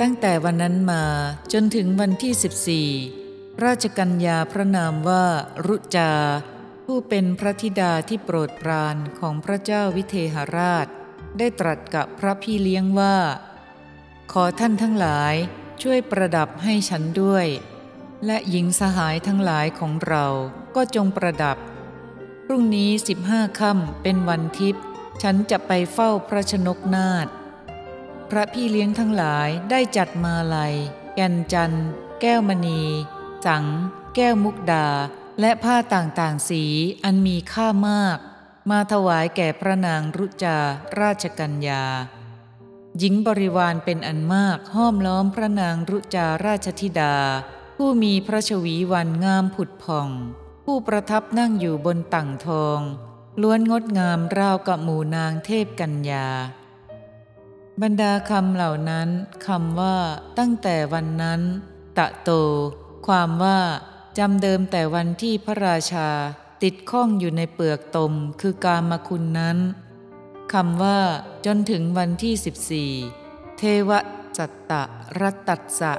ตั้งแต่วันนั้นมาจนถึงวันที่ 14 ราชกัญญาพระนามว่ารุจา ผู้เป็นพระธิดาที่โปรดปรานของพระเจ้าวิเทหราช ได้ตรัสกับพระพี่เลี้ยงว่า ขอท่านทั้งหลายช่วยประดับให้ฉันด้วย และหญิงสหายทั้งหลายของเราก็จงประดับ พรุ่งนี้สิบห้าค่ำเป็นวันทิพย์ฉันจะไปเฝ้าพระชนกนาถ พระพี่เลี้ยงทั้งหลายได้จัดมาลัย แก่นจันทร์ แก้วมณี สัง แก้วมุกดา และผ้าต่างๆสีอันมีค่ามาก มาถวายแก่พระนางรุจาราชกัญญา หญิงบริวารเป็นอันมากห้อมล้อมพระนางรุจาราชธิดา ผู้มีพระชวีวันงามผุดผ่อง ผู้ประทับนั่งอยู่บนตั่งทองล้วนงดงามราวกับหมู่นางเทพกัญญา บรรดาคำเหล่านั้นคำว่า ตั้งแต่วันนั้น ตะโต ความว่าจำเดิมแต่วันที่พระราชาติดข้องอยู่ในเปลือกตมคือกามคุณนั้นคำว่า จนถึงวันที่ 14 เทวสัตตะรัตตัสสะ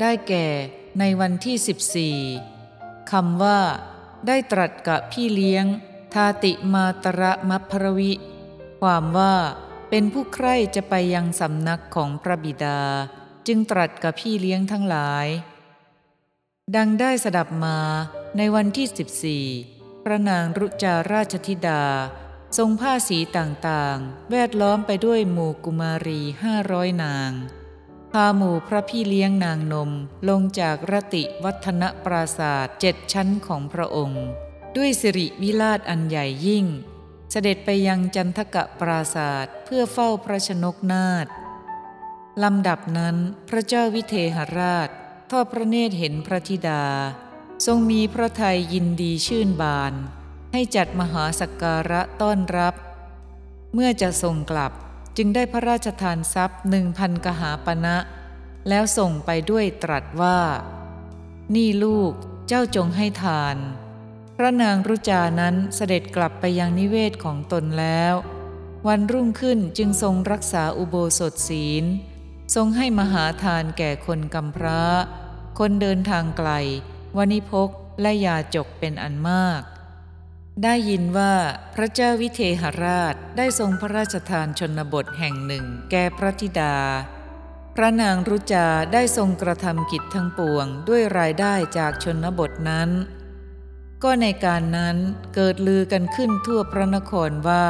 ได้แก่ในวันที่ 14คำว่า ได้ตรัสกับพี่เลี้ยง ทาติมาตระมัพรวิ ความว่า เป็นผู้ใคร่จะไปยังสำนักของพระบิดา จึงตรัสกับพี่เลี้ยงทั้งหลาย ดังได้สดับมาในวันที่ 14 พระนางรุจาราชธิดา ทรงผ้าสีต่างๆ แวดล้อมไปด้วยหมู่กุมารีห้าร้อยนาง พาหมู่พระพี่เลี้ยงนางนมลงจากรติวัฒนปราศาสตร์เจ็ดชั้นของพระองค์ ด้วยสิริวิราชอันใหญ่ยิ่ง เสด็จไปยังจันทกะปราศาสตร์เพื่อเฝ้าพระชนกนาถลำดับนั้นพระเจ้าวิเทหราช ทอดพระเนตรเห็นพระธิดา ทรงมีพระทัยยินดีชื่นบาน ให้จัดมหาสักการะต้อนรับ เมื่อจะส่งกลับจึงได้พระราชทานทรัพย์หนึ่งพันกหาปณะแล้วส่งไปด้วยตรัสว่า นี่ลูกเจ้าจงให้ทาน พระนางรุจานั้นเสด็จกลับไปยังนิเวศของตนแล้ว วันรุ่งขึ้นจึงทรงรักษาอุโบสถศีล ทรงให้มหาทานแก่คนกำพร้า คนเดินทางไกล วณิพกและยาจกเป็นอันมาก ได้ยินว่าพระเจ้าวิเทหราชได้ทรงพระราชทานชนบทแห่งหนึ่งแก่พระธิดา พระนางรุจาได้ทรงกระทำกิจทั้งปวงด้วยรายได้จากชนบทนั้น ก็ในการนั้นเกิดลือกันขึ้นทั่วพระนครว่า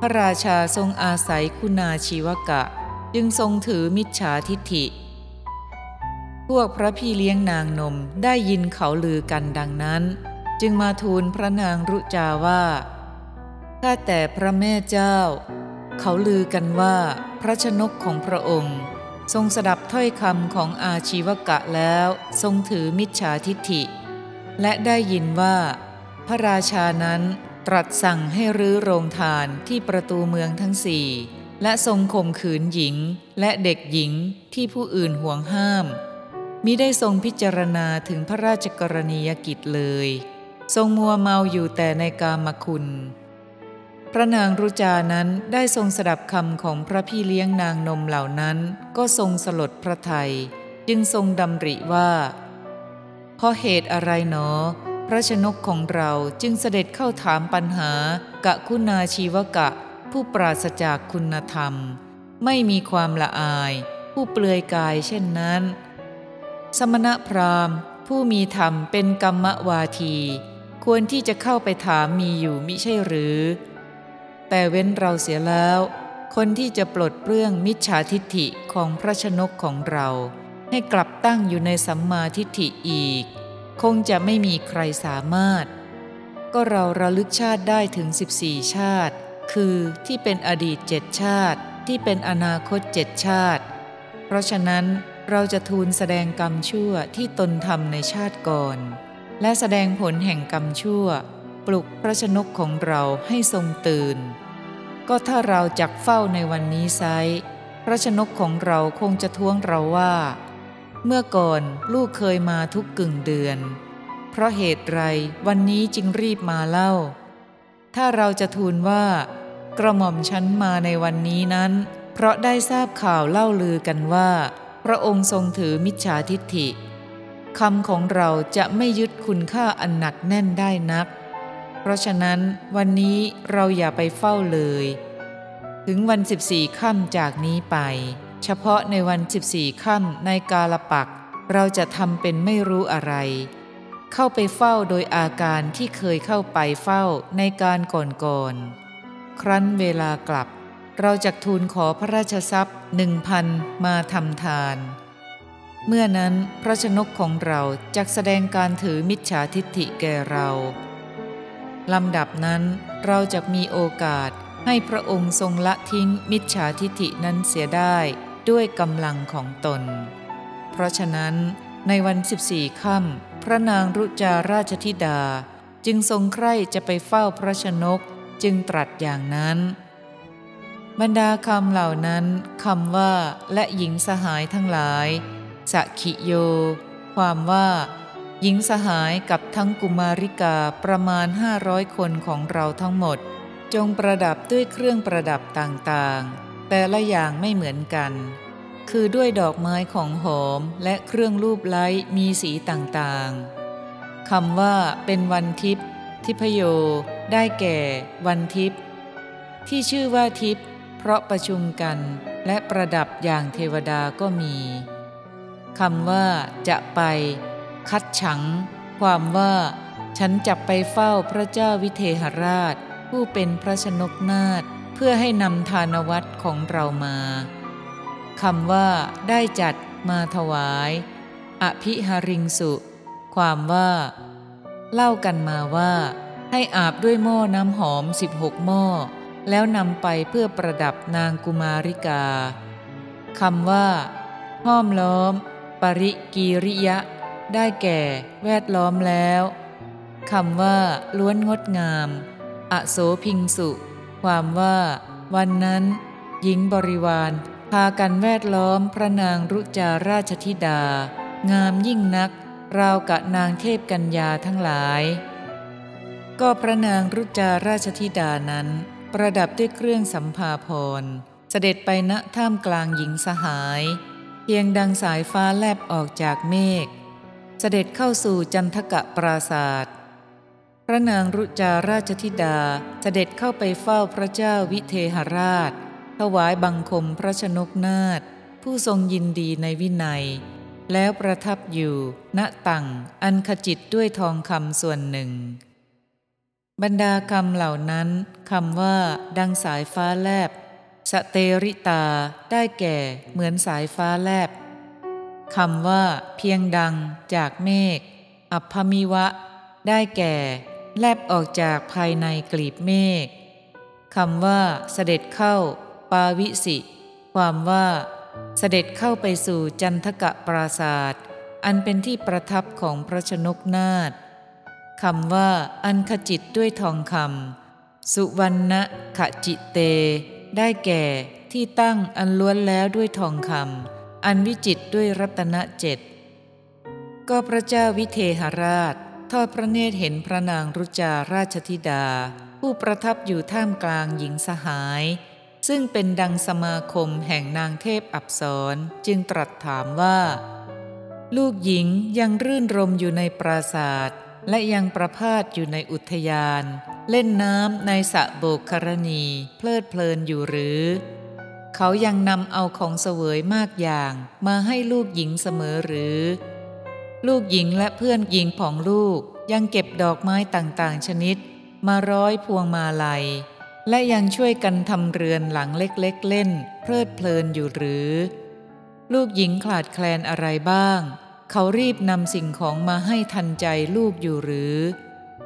พระราชาทรงอาศัยคุณาชีวกะ จึงทรงถือมิจฉาทิฐิ พวกพระพี่เลี้ยงนางนมได้ยินเขาลือกันดังนั้น จึงมาทูลพระนางรุจาว่าข้าแต่พระแม่เจ้า เขาลือกันว่าพระชนกของพระองค์ ทรงสดับถ้อยคำของอาชีวกะแล้ว ทรงถือมิจฉาทิฐิ และได้ยินว่า พระราชานั้นตรัสสั่งให้รื้อโรงทานที่ประตูเมืองทั้งสี่ และทรงข่มขืนหญิงและเด็กหญิงที่ผู้อื่นห่วงห้าม มิได้ทรงพิจารณาถึงพระราชกรณียกิจเลย ทรงมัวเมาอยู่แต่ในกามคุณ พระนางรุจานั้นได้ทรงสดับคำของพระพี่เลี้ยงนางนมเหล่านั้น ก็ทรงสลดพระทัยจึงทรงดำริว่า เพราะเหตุอะไรหนอ พระชนกของเราจึงเสด็จเข้าถามปัญหากะคุณาชีวกะ ผู้ปราศจากคุณธรรม ไม่มีความละอาย ผู้เปลือยกายเช่นนั้น สมณพราหมณ์ ผู้มีธรรมเป็นกรรมวาที ควรที่จะเข้าไปถามมีอยู่มิใช่หรือ แต่เว้นเราเสียแล้ว คนที่จะปลดเปลื้องมิจฉาทิฐิของพระชนกของเรา ให้กลับตั้งอยู่ในสัมมาทิฏฐิอีก คงจะไม่มีใครสามารถ ก็เราระลึกชาติได้ถึง 14 ชาติ คือที่เป็นอดีตเจ็ดชาติ ที่เป็นอนาคตเจ็ดชาติ เพราะฉะนั้นเราจะทูลแสดงกรรมชั่วที่ตนทำในชาติก่อน และแสดงผลแห่งกรรมชั่ว ปลุกพระชนกของเราให้ทรงตื่น ก็ถ้าเราจักเฝ้าในวันนี้ไซพระชนกของเราคงจะท้วงเราว่า เมื่อก่อนลูกเคยมาทุกกึ่งเดือน เพราะเหตุไรวันนี้จึงรีบมาเล่า ถ้าเราจะทูลว่า กระหม่อมฉันมาในวันนี้นั้น เพราะได้ทราบข่าวเล่าลือกันว่า พระองค์ทรงถือมิจฉาทิฏฐิคำของเราจะไม่ยึดคุณค่าอันหนักแน่นได้นัก เพราะฉะนั้นวันนี้เราอย่าไปเฝ้าเลย ถึงวัน14ค่ำจากนี้ไป เฉพาะในวัน 14 ค่ำในกาลปัก เราจะทำเป็นไม่รู้อะไร เข้าไปเฝ้าโดยอาการที่เคยเข้าไปเฝ้าในการก่อนๆ ครั้นเวลากลับ เราจะทูลขอพระราชทรัพย์หนึ่งพันมาทำทาน เมื่อนั้นพระชนกของเราจะแสดงการถือมิจฉาทิฏฐิแก่เราลำดับนั้นเราจะมีโอกาสให้พระองค์ทรงละทิ้งมิจฉาทิฏฐินั้นเสียได้ ด้วยกำลังของตน เพราะฉะนั้นในวัน14ค่ำพระนางรุจาราชธิดาจึงทรงใคร่จะไปเฝ้าพระชนกจึงตรัสอย่างนั้น บรรดาคำเหล่านั้นคำว่าและหญิงสหายทั้งหลายสักิโย ความว่า หญิงสหายกับทั้งกุมาริกาประมาณห้าร้อยคนของเราทั้งหมด จงประดับด้วยเครื่องประดับต่างๆ แต่ละอย่างไม่เหมือนกัน คือด้วยดอกไม้ของหอมและเครื่องรูปไล้มีสีต่างๆคำว่าเป็นวันทิพย์ทิพโย ได้แก่ วันทิพย์ที่ชื่อว่าทิพย์เพราะประชุมกันและประดับอย่างเทวดาก็มีคำว่า จะไป คัดฉัง ความว่า ฉันจะไปเฝ้าพระเจ้าวิเทหราช ผู้เป็นพระชนกนาถ เพื่อให้นำทานวัตรของเรามาคำว่า ได้จัดมาถวาย อภิหาริงสุ ความว่า เล่ากันมาว่า ให้อาบด้วยหม้อน้ำหอม 16 หม้อ แล้วนำไปเพื่อประดับนางกุมาริกาคำว่า ห้อมล้อม ปริกีริยะ ได้แก่ แวดล้อมแล้วคำว่า ล้วนงดงาม อโสพิงสุ ความว่า วันนั้น หญิงบริวารพากันแวดล้อมพระนางรุจาราชธิดา งามยิ่งนัก ราวกะนางเทพกัญญาทั้งหลาย ก็พระนางรุจาราชธิดานั้น ประดับด้วยเครื่องสัมภาพรเสด็จไปณท่ามกลางหญิงสหาย เพียงดังสายฟ้าแลบออกจากเมฆ เสด็จเข้าสู่จันทกะปราศาสตร์ พระนางรุจาราชธิดาเสด็จเข้าไปเฝ้าพระเจ้าวิเทหราช ถวายบังคมพระชนกนาถผู้ทรงยินดีในวินัย แล้วประทับอยู่ ณตั่งอันขจิตด้วยทองคำส่วนหนึ่ง บรรดาคำเหล่านั้นคำว่า ดังสายฟ้าแลบ สเตริตาได้แก่เหมือนสายฟ้าแลบคำว่า เพียงดังจากเมฆอัพพมิวะ ได้แก่ แลบออกจากภายในกลีบเมฆคำว่าเสด็จเข้า ปาวิสิ ความว่า เสด็จเข้าไปสู่จันทกะปราศาสตร์อันเป็นที่ประทับของพระชนกนาถคำว่า อันขจิตด้วยทองคำสุวรรณขจิเต ได้แก่ที่ตั้งอันล้วนแล้วด้วยทองคำอันวิจิตด้วยรัตนเจ็ดก็พระเจ้าวิเทหราช ทอดพระเนตรเห็นพระนางรุจาราชธิดา ผู้ประทับอยู่ท่ามกลางหญิงสหาย ซึ่งเป็นดังสมาคมแห่งนางเทพอับสรจึงตรัสถามว่า ลูกหญิงยังรื่นรมอยู่ในปราศาสตร์และยังประพาสอยู่ในอุทยาน เล่นน้ำในสระโบกครณี เพลิดเพลินอยู่หรือ เขายังนำเอาของเสวยมากอย่าง มาให้ลูกหญิงเสมอหรือ ลูกหญิงและเพื่อนหญิงของลูกยังเก็บดอกไม้ต่างๆ ชนิด มาร้อยพวงมาลัย และยังช่วยกันทำเรือนหลังเล็กๆเล่น เพลิดเพลินอยู่หรือ ลูกหญิงขาดแคลนอะไรบ้าง เขารีบนำสิ่งของมาให้ทันใจลูกอยู่หรือ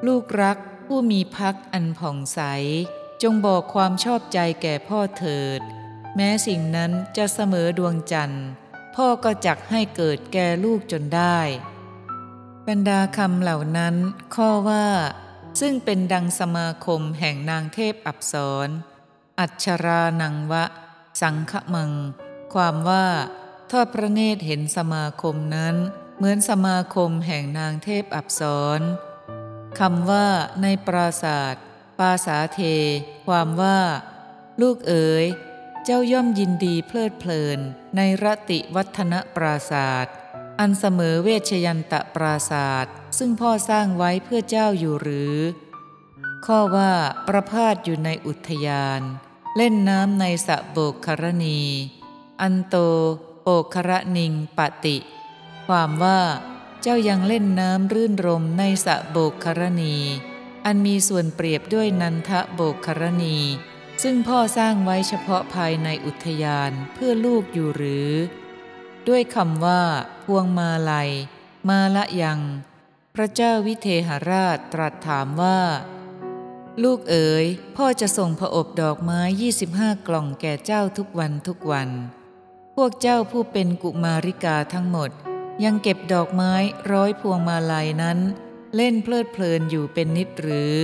ลูกรักผู้มีพักอันผ่องใส จงบอกความชอบใจแก่พ่อเถิด แม้สิ่งนั้นจะเสมอดวงจันทร์ พ่อก็จักให้เกิดแก่ลูกจนได้ บรรดาคำเหล่านั้น ข้อว่า ซึ่งเป็นดังสมาคมแห่งนางเทพอับสรอัชรานังวะ สังฆมัง ความว่าทอดพระเนตรเห็นสมาคมนั้น เหมือนสมาคมแห่งนางเทพอับสรคำว่าในปราศาสตร์ปาสาเท ความว่า ลูกเอ๋ย เจ้าย่อมยินดีเพลิดเพลิน ในรติวัฒนปราศาสตร์อันเสมอเวชยันตะปราศาสตร์ซึ่งพ่อสร้างไว้เพื่อเจ้าอยู่หรือ ข้อว่าประพาสอยู่ในอุทยาน เล่นน้ำในสะโบกครณี อันโตโปคระนิงปติ ความว่าเจ้ายังเล่นน้ำรื่นรมในสะโบกครณี อันมีส่วนเปรียบด้วยนันทะโบกครณี ซึ่งพ่อสร้างไว้เฉพาะภายในอุทยานเพื่อลูกอยู่หรือ ด้วยคำว่า พวงมาลัย มาละยัง พระเจ้าวิเทหราชตรัสถามว่า ลูกเอ๋ย พ่อจะส่งผอบดอกไม้25 กล่องแก่เจ้าทุกวันทุกวัน พวกเจ้าผู้เป็นกุมาริกาทั้งหมด ยังเก็บดอกไม้ร้อยพวงมาลัยนั้น เล่นเพลิดเพลินอยู่เป็นนิดหรือ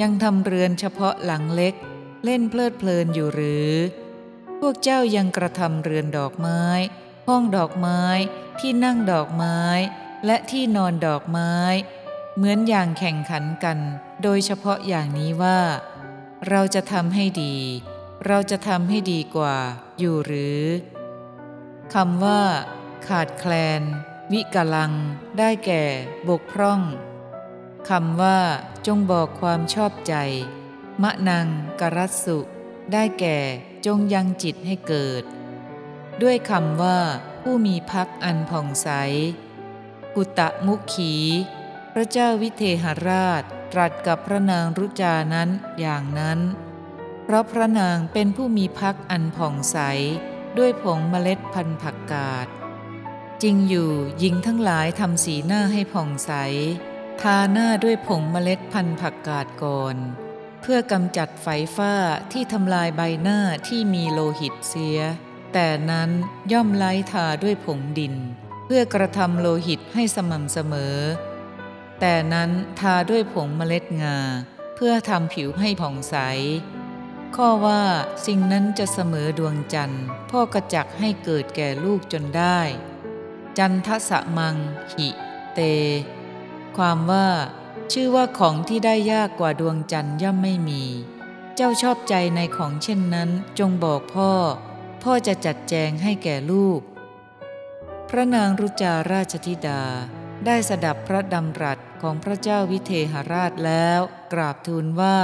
ยังทำเรือนเฉพาะหลังเล็ก เล่นเพลิดเพลินอยู่หรือ พวกเจ้ายังกระทำเรือนดอกไม้ ห้องดอกไม้ ที่นั่งดอกไม้ และที่นอนดอกไม้ เหมือนอย่างแข่งขันกัน โดยเฉพาะอย่างนี้ว่า เราจะทำให้ดี เราจะทำให้ดีกว่า อยู่หรือคำว่า ขาดแคลน วิกลัง ได้แก่ บกพร่องคำว่า จงบอกความชอบใจ มะนังกรัสสุ ได้แก่จงยังจิตให้เกิด ด้วยคำว่า ผู้มีพักอันผ่องใส กุตะมุขี พระเจ้าวิเทหราชตรัสกับพระนางรุจานั้นอย่างนั้น เพราะพระนางเป็นผู้มีพักอันผ่องใส ด้วยผงเมล็ดพันธุ์ผักกาดจริงอยู่หญิงทั้งหลายทำสีหน้าให้ผ่องใส ทาหน้าด้วยผงเมล็ดพันธุ์ผักกาดก่อน เพื่อกำจัดไฝฝ้าที่ทำลายใบหน้าที่มีโลหิตเสีย แต่นั้นย่อมไล้ทาด้วยผงดิน เพื่อกระทำโลหิตให้สม่ำเสมอ แต่นั้นทาด้วยผงเมล็ดงา เพื่อทำผิวให้ผ่องใส ข้อว่าสิ่งนั้นจะเสมอดวงจันทร์ พ่อกระจักให้เกิดแก่ลูกจนได้ จันทสะมังหิเต ความว่า ชื่อว่าของที่ได้ยากกว่าดวงจันทร์ย่อมไม่มี เจ้าชอบใจในของเช่นนั้น จงบอกพ่อ พ่อจะจัดแจงให้แก่ลูก พระนางรุจาราชธิดา ได้สดับพระดำรัสของพระเจ้าวิเทหราชแล้ว กราบทูลว่า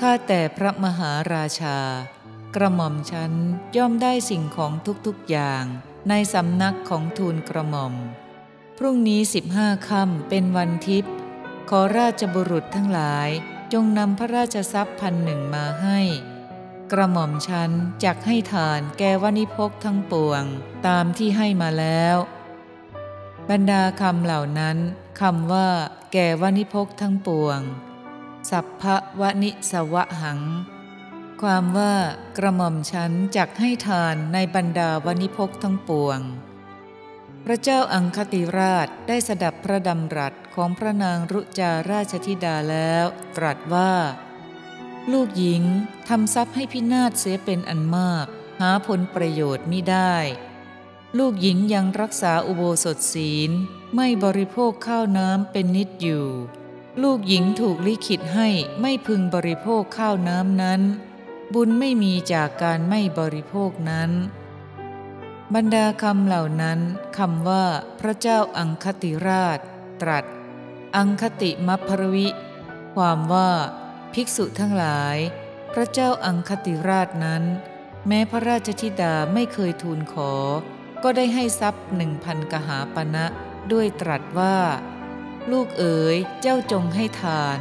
ข้าแต่พระมหาราชา กระหม่อมฉันย่อมได้สิ่งของทุกๆอย่าง ในสำนักของทูลกระหม่อม พรุ่งนี้สิบห้าค่ำเป็นวันทิพย์ ขอราชบุรุษทั้งหลายจงนำพระราชทรัพย์พันหนึ่งมาให้ กระหม่อมฉันจักให้ทานแกวนิพกทั้งปวง ตามที่ให้มาแล้ว บรรดาคำเหล่านั้นคำว่า แกวนิพกทั้งปวง สัพพะวนิสวะหัง ความว่ากระหม่อมฉันจักให้ทานในบรรดาวนิพกทั้งปวง พระเจ้าอังคติราชได้สดับพระดำรัสของพระนางรุจาราชธิดาแล้ว ตรัสว่า ลูกหญิงทำทรัพย์ให้พินาศเสียเป็นอันมาก หาผลประโยชน์มิได้ ลูกหญิงยังรักษาอุโบสถศีล ไม่บริโภคข้าวน้ำเป็นนิดอยู่ ลูกหญิงถูกลิขิตให้ไม่พึงบริโภคข้าวน้ำนั้น บุญไม่มีจากการไม่บริโภคนั้น บรรดาคำเหล่านั้นคำว่าพระเจ้าอังคติราช ตรัส อังคติมัพพรวิ ความว่า ภิกษุทั้งหลาย พระเจ้าอังคติราชนั้น แม้พระราชธิดาไม่เคยทูลขอ ก็ได้ให้ทรัพย์หนึ่งพันกหาปณะด้วยตรัสว่า ลูกเอ๋ยเจ้าจงให้ทาน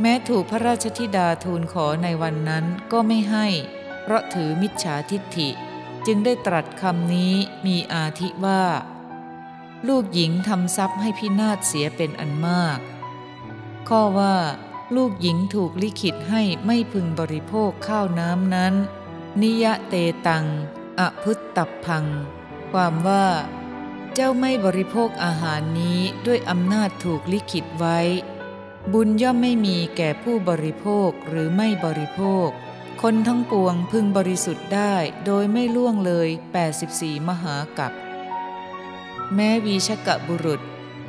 แม้ถูกพระราชธิดาทูลขอในวันนั้นก็ไม่ให้ เพราะถือมิจฉาทิฏฐิ จึงได้ตรัสคำนี้มีอาทิว่า ลูกหญิงทำทรัพย์ให้พินาศเสียเป็นอันมาก ข้อว่า ลูกหญิงถูกลิขิตให้ไม่พึงบริโภคข้าวน้ำนั้น นิยะเตตัง อพุตตับพัง ความว่า เจ้าไม่บริโภคอาหารนี้ด้วยอำนาจถูกลิขิตไว้ บุญย่อมไม่มีแก่ผู้บริโภคหรือไม่บริโภค คนทั้งปวงพึงบริสุทธิ์ได้โดยไม่ล่วงเลย 84 มหากัปแม้วีชกะบุรุษ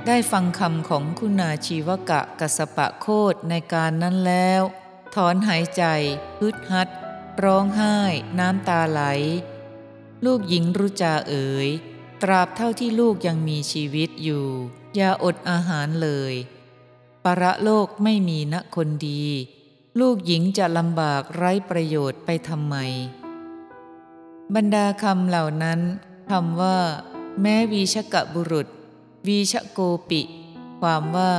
ได้ฟังคำของคุณาชีวกะกัสปะโคดในการนั้นแล้ว ถอนหายใจฮึดฮัด ร้องไห้ น้ำตาไหล ลูกหญิงรุจาเอ๋ย ตราบเท่าที่ลูกยังมีชีวิตอยู่ อย่าอดอาหารเลย ประโลกไม่มีนะคนดี ลูกหญิงจะลำบากไร้ประโยชน์ไปทำไม บรรดาคำเหล่านั้นคำว่า แม้วีชกะบุรุษ วีชโกปิ ความว่า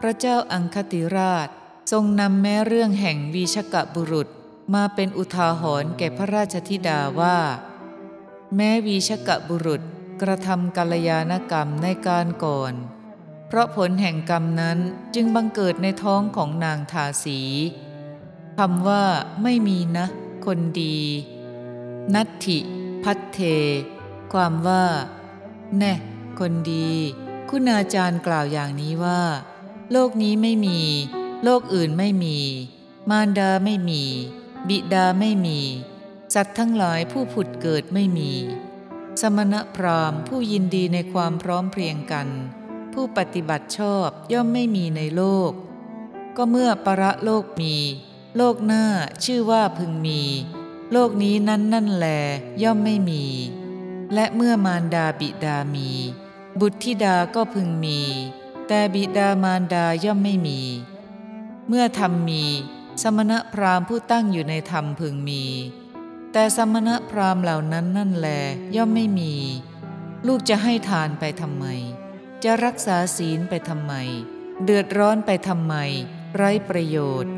พระเจ้าอังคติราช ทรงนำแม้เรื่องแห่งวีชกะบุรุษมาเป็นอุทาหรณ์แก่พระราชธิดาว่า แม้วีชกะบุรุษกระทำกัลยาณกรรมในการก่อน เพราะผลแห่งกรรมนั้นจึงบังเกิดในท้องของนางทาสี คำว่าไม่มีนะ คนดี นัตถิพัทเท ความว่า แน่ คนดี คุณอาจารย์กล่าวอย่างนี้ว่า โลกนี้ไม่มี โลกอื่นไม่มี มารดาไม่มี บิดาไม่มี สัตว์ทั้งหลายผู้ผุดเกิดไม่มี สมณพราหมณ์ผู้ยินดีในความพร้อมเพรียงกัน ผู้ปฏิบัติชอบย่อมไม่มีในโลก ก็เมื่อประโลกมี โลกหน้าชื่อว่าพึงมี โลกนี้นั้นนั่นแล ย่อมไม่มี และเมื่อมารดาบิดามี บุตรธิดาก็พึงมี แต่บิดามารดาย่อมไม่มี เมื่อธรรมมี สมณพราหมณ์ผู้ตั้งอยู่ในธรรมพึงมี แต่สมณพราหมณ์เหล่านั้นนั่นแล ย่อมไม่มี ลูกจะให้ทานไปทำไม จะรักษาศีลไปทำไม เดือดร้อนไปทำไม ไร้ประโยชน์